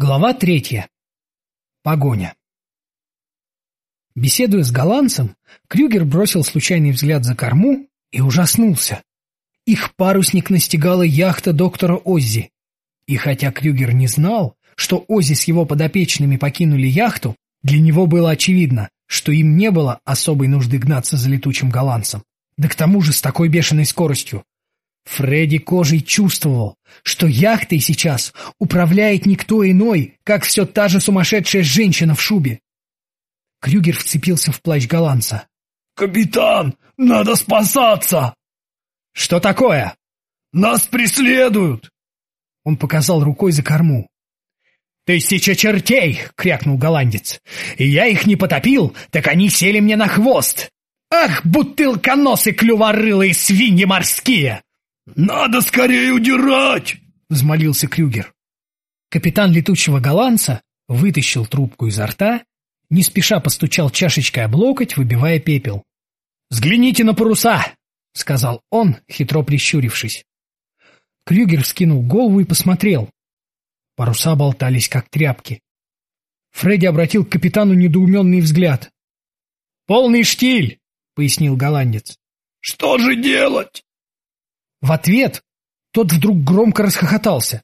Глава третья. Погоня. Беседуя с голландцем, Крюгер бросил случайный взгляд за корму и ужаснулся. Их парусник настигала яхта доктора Оззи. И хотя Крюгер не знал, что Оззи с его подопечными покинули яхту, для него было очевидно, что им не было особой нужды гнаться за летучим голландцем. Да к тому же с такой бешеной скоростью. Фредди кожей чувствовал, что яхтой сейчас управляет никто иной, как все та же сумасшедшая женщина в шубе. Крюгер вцепился в плащ голландца. «Капитан, надо спасаться!» «Что такое?» «Нас преследуют!» Он показал рукой за корму. «Тысяча чертей!» — крякнул голландец. «И я их не потопил, так они сели мне на хвост! Ах, бутылконосы клюворылые свиньи морские!» «Надо скорее удирать!» — взмолился Крюгер. Капитан летучего голландца вытащил трубку изо рта, не спеша постучал чашечкой об локоть, выбивая пепел. «Взгляните на паруса!» — сказал он, хитро прищурившись. Крюгер вскинул голову и посмотрел. Паруса болтались, как тряпки. Фредди обратил к капитану недоуменный взгляд. «Полный штиль!» — пояснил голландец. «Что же делать?» В ответ тот вдруг громко расхохотался,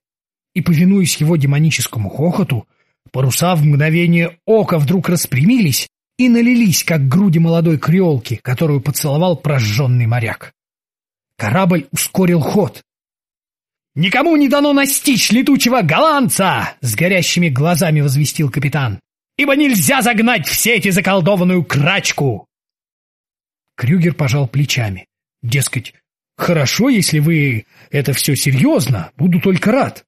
и, повинуясь его демоническому хохоту, паруса в мгновение ока вдруг распрямились и налились, как груди молодой креолки, которую поцеловал прожженный моряк. Корабль ускорил ход. «Никому не дано настичь летучего голландца!» — с горящими глазами возвестил капитан. «Ибо нельзя загнать в сети заколдованную крачку!» Крюгер пожал плечами. Дескать, Хорошо, если вы это все серьезно, буду только рад.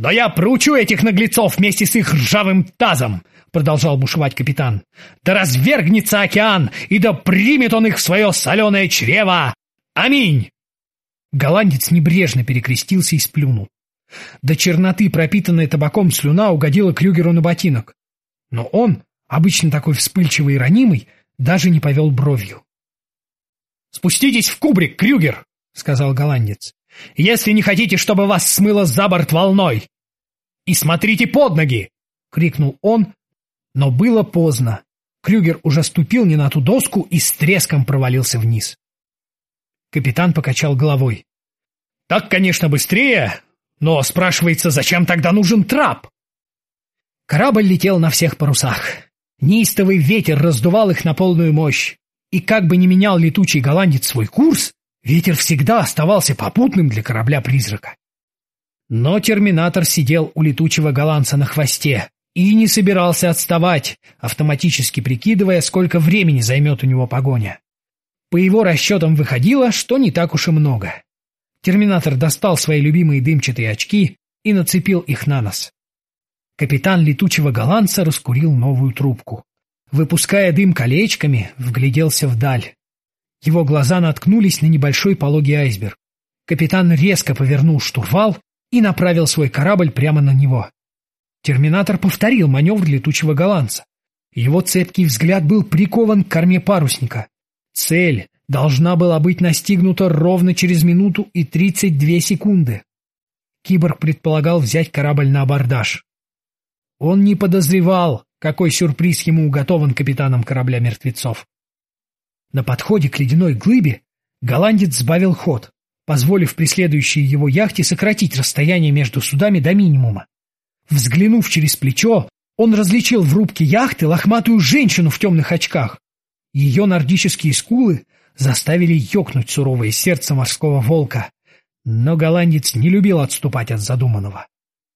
«Да я проучу этих наглецов вместе с их ржавым тазом!» — продолжал бушевать капитан. «Да развергнется океан, и да примет он их в свое соленое чрево! Аминь!» Голландец небрежно перекрестился и сплюнул. До черноты пропитанная табаком слюна угодила Крюгеру на ботинок. Но он, обычно такой вспыльчивый и ранимый, даже не повел бровью. «Спуститесь в кубрик, Крюгер!» — сказал голландец. «Если не хотите, чтобы вас смыло за борт волной!» «И смотрите под ноги!» — крикнул он, но было поздно. Крюгер уже ступил не на ту доску и с треском провалился вниз. Капитан покачал головой. «Так, конечно, быстрее, но спрашивается, зачем тогда нужен трап?» Корабль летел на всех парусах. Неистовый ветер раздувал их на полную мощь. И как бы ни менял летучий голландец свой курс, ветер всегда оставался попутным для корабля-призрака. Но терминатор сидел у летучего голландца на хвосте и не собирался отставать, автоматически прикидывая, сколько времени займет у него погоня. По его расчетам выходило, что не так уж и много. Терминатор достал свои любимые дымчатые очки и нацепил их на нос. Капитан летучего голландца раскурил новую трубку выпуская дым колечками, вгляделся вдаль. Его глаза наткнулись на небольшой пологий айсберг. Капитан резко повернул штурвал и направил свой корабль прямо на него. Терминатор повторил маневр летучего голландца. Его цепкий взгляд был прикован к корме парусника. Цель должна была быть настигнута ровно через минуту и 32 секунды. Киборг предполагал взять корабль на абордаж. Он не подозревал, какой сюрприз ему уготован капитаном корабля мертвецов. На подходе к ледяной глыбе голландец сбавил ход, позволив преследующей его яхте сократить расстояние между судами до минимума. Взглянув через плечо, он различил в рубке яхты лохматую женщину в темных очках. Ее нордические скулы заставили ёкнуть суровое сердце морского волка. Но голландец не любил отступать от задуманного.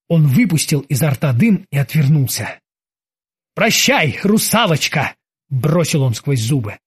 Он выпустил изо рта дым и отвернулся. «Прощай, русалочка!» — бросил он сквозь зубы.